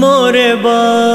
مورے با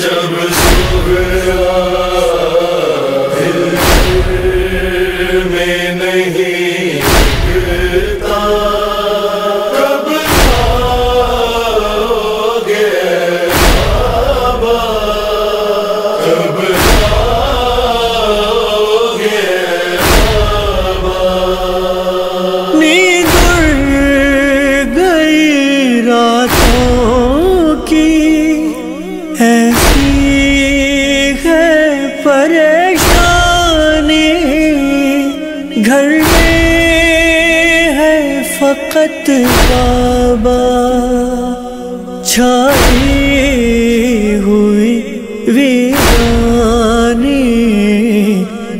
جب گھر میں ہے فقط بابا چھائی ہوئی ویرانی،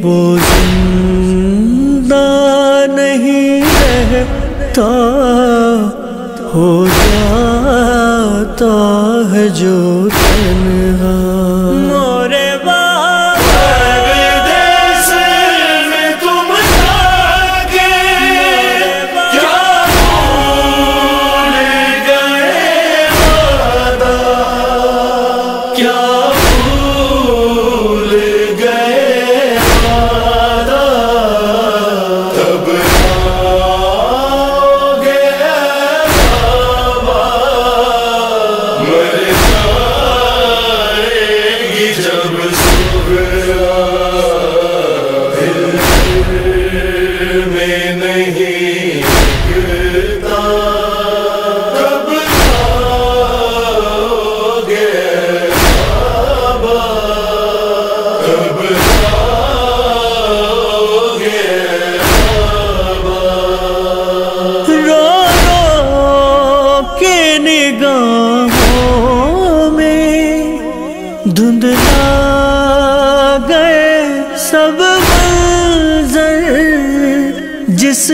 وہ زندہ نہیں رہتا، ہو جاتا ہے جو تنہا۔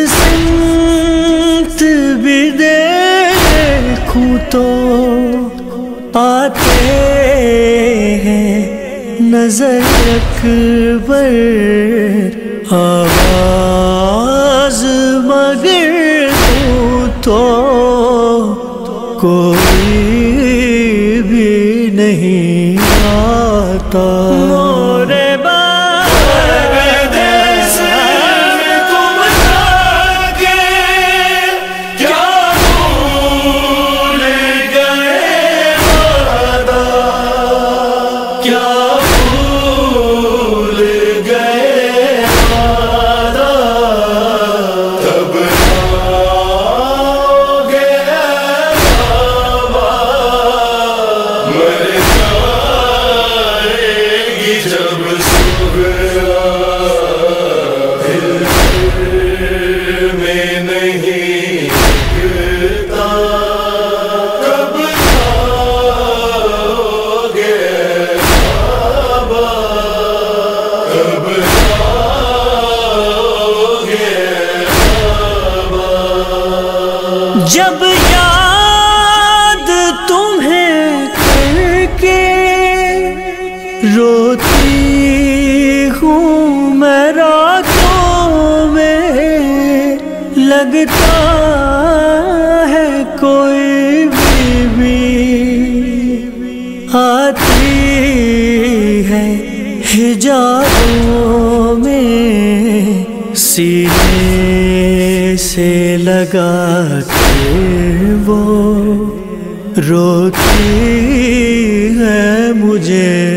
سنت بھی دیکھوں تو آتے ہیں نظر اکبر، آواز مگر تو کوئی بھی نہیں آتا۔ جب یاد تمہیں کر کے روتی ہوں میں راتوں میں، لگتا ہے کوئی بھی آتی ہے ہجاروں میں، سینے سے لگا کے وہ روتی ہے مجھے۔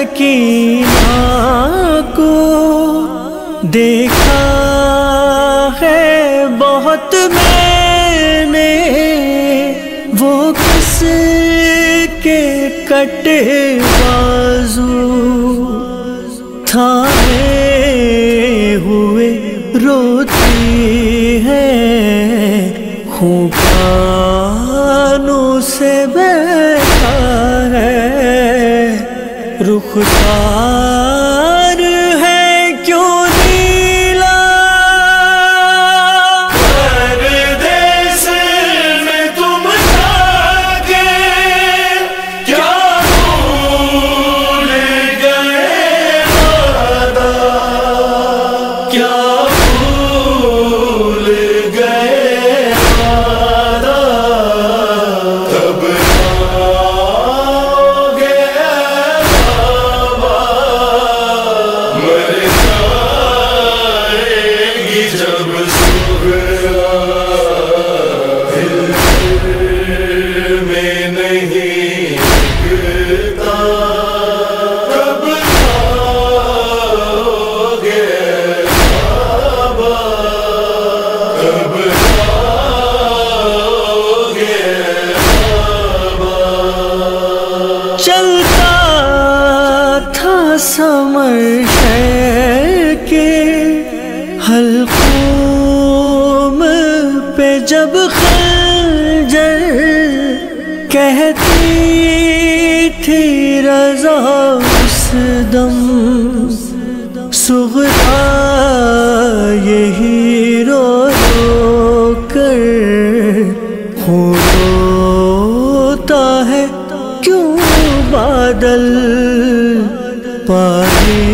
سکینہ کو دیکھا ہے بہت میں نے وہ کس کے کٹے بازو تھامے ہوئے روتی ہے ہوں کانوں سے بیٹھا رخسار میں نہیں گرتا کب آؤ گے بابا۔ کب آؤ گے چلتا تھا سمر شہر کے حلقوم پہ جب رضا اس دم سغرا یہی رو رو کر ہوتا ہے۔ کیوں بادل پانی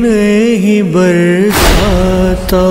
نہیں برساتا؟